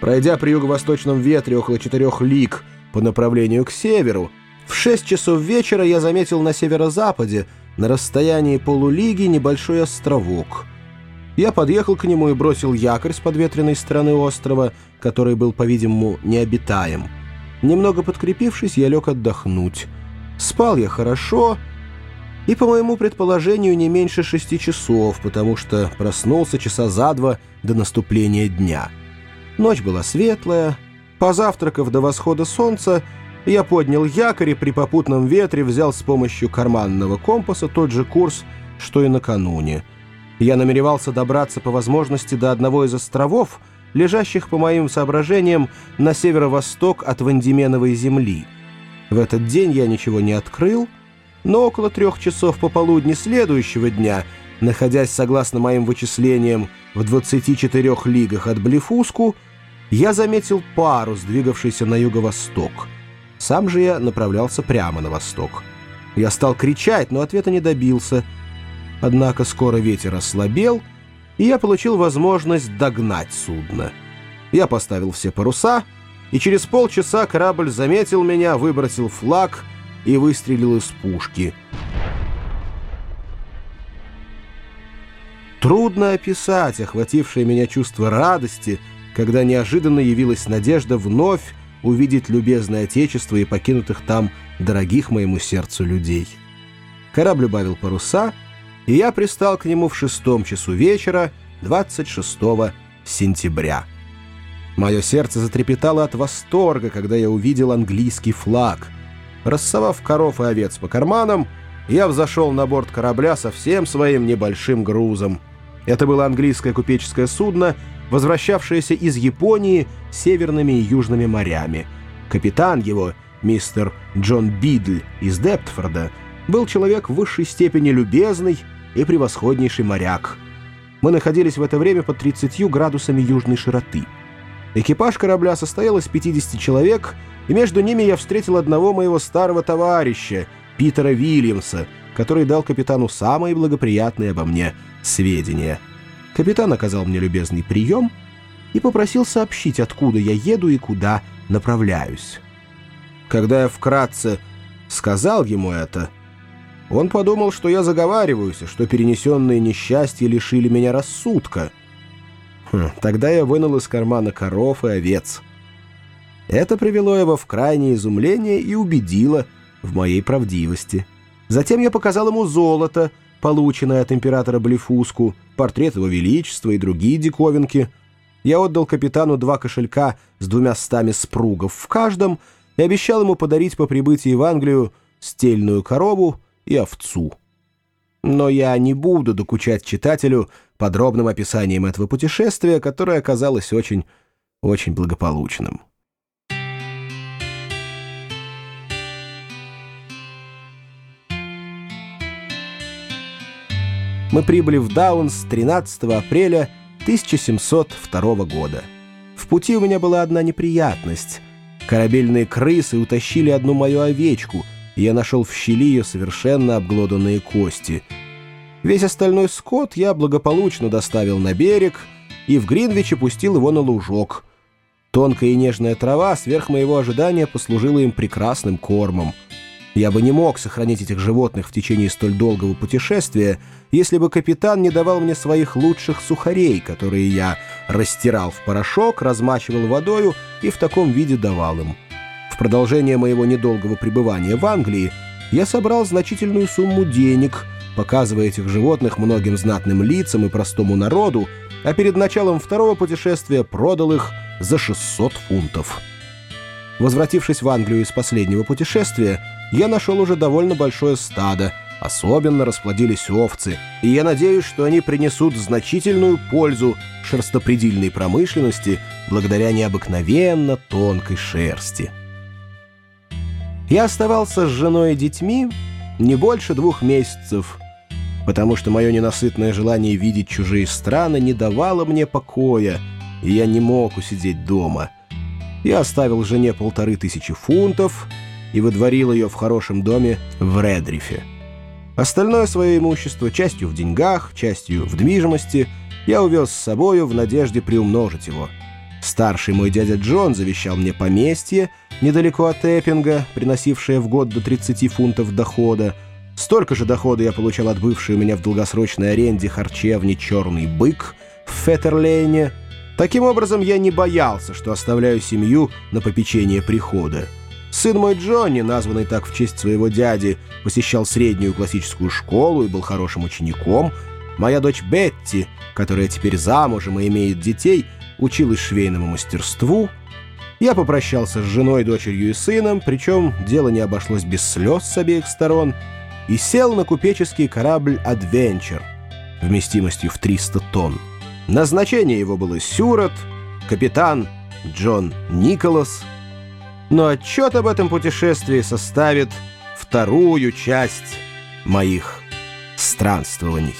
Пройдя при юго-восточном ветре около четырех лиг по направлению к северу, в шесть часов вечера я заметил на северо-западе, на расстоянии полулиги, небольшой островок. Я подъехал к нему и бросил якорь с подветренной стороны острова, который был, по-видимому, необитаем. Немного подкрепившись, я лег отдохнуть. Спал я хорошо и, по моему предположению, не меньше шести часов, потому что проснулся часа за два до наступления дня. Ночь была светлая. Позавтракав до восхода солнца, я поднял якорь и при попутном ветре взял с помощью карманного компаса тот же курс, что и накануне. Я намеревался добраться по возможности до одного из островов, лежащих, по моим соображениям, на северо-восток от Вандименовой земли. В этот день я ничего не открыл, но около трех часов пополудни следующего дня, находясь, согласно моим вычислениям, в 24 лигах от Блефуску, я заметил пару, сдвигавшийся на юго-восток. Сам же я направлялся прямо на восток. Я стал кричать, но ответа не добился. Однако скоро ветер ослабел, и я получил возможность догнать судно. Я поставил все паруса, и через полчаса корабль заметил меня, выбросил флаг и выстрелил из пушки. Трудно описать охватившее меня чувство радости — когда неожиданно явилась надежда вновь увидеть любезное отечество и покинутых там дорогих моему сердцу людей. Корабль убавил паруса, и я пристал к нему в шестом часу вечера 26 сентября. Мое сердце затрепетало от восторга, когда я увидел английский флаг. Рассовав коров и овец по карманам, я взошел на борт корабля со всем своим небольшим грузом. Это было английское купеческое судно — возвращавшаяся из Японии северными и южными морями. Капитан его, мистер Джон Бидль из Дептфорда, был человек в высшей степени любезный и превосходнейший моряк. Мы находились в это время под 30 градусами южной широты. Экипаж корабля состоял из 50 человек, и между ними я встретил одного моего старого товарища, Питера Вильямса, который дал капитану самые благоприятные обо мне сведения — Капитан оказал мне любезный прием и попросил сообщить, откуда я еду и куда направляюсь. Когда я вкратце сказал ему это, он подумал, что я заговариваюсь, что перенесенные несчастья лишили меня рассудка. Хм, тогда я вынул из кармана коров и овец. Это привело его в крайнее изумление и убедило в моей правдивости. Затем я показал ему золото — полученное от императора Блефуску, портрет его величества и другие диковинки. Я отдал капитану два кошелька с двумя стами спругов в каждом и обещал ему подарить по прибытии в Англию стельную корову и овцу. Но я не буду докучать читателю подробным описанием этого путешествия, которое оказалось очень, очень благополучным. Мы прибыли в Даунс 13 апреля 1702 года. В пути у меня была одна неприятность. Корабельные крысы утащили одну мою овечку, и я нашел в щели ее совершенно обглоданные кости. Весь остальной скот я благополучно доставил на берег и в Гринвиче пустил его на лужок. Тонкая и нежная трава сверх моего ожидания послужила им прекрасным кормом. Я бы не мог сохранить этих животных в течение столь долгого путешествия, если бы капитан не давал мне своих лучших сухарей, которые я растирал в порошок, размачивал водою и в таком виде давал им. В продолжение моего недолгого пребывания в Англии я собрал значительную сумму денег, показывая этих животных многим знатным лицам и простому народу, а перед началом второго путешествия продал их за 600 фунтов. Возвратившись в Англию из последнего путешествия, я нашел уже довольно большое стадо, особенно расплодились овцы, и я надеюсь, что они принесут значительную пользу шерстопредельной промышленности благодаря необыкновенно тонкой шерсти. Я оставался с женой и детьми не больше двух месяцев, потому что мое ненасытное желание видеть чужие страны не давало мне покоя, и я не мог усидеть дома. Я оставил жене полторы тысячи фунтов — и выдворил ее в хорошем доме в Редрифе. Остальное свое имущество, частью в деньгах, частью в движимости, я увез с собою в надежде приумножить его. Старший мой дядя Джон завещал мне поместье недалеко от Эппинга, приносившее в год до 30 фунтов дохода. Столько же дохода я получал от бывшей у меня в долгосрочной аренде харчевни «Черный бык» в Феттерлейне. Таким образом, я не боялся, что оставляю семью на попечение прихода. Сын мой Джонни, названный так в честь своего дяди, посещал среднюю классическую школу и был хорошим учеником. Моя дочь Бетти, которая теперь замужем и имеет детей, училась швейному мастерству. Я попрощался с женой, дочерью и сыном, причем дело не обошлось без слез с обеих сторон, и сел на купеческий корабль «Адвенчер» вместимостью в 300 тонн. Назначение его было Сюрот, капитан Джон Николас — но отчет об этом путешествии составит вторую часть моих странствований.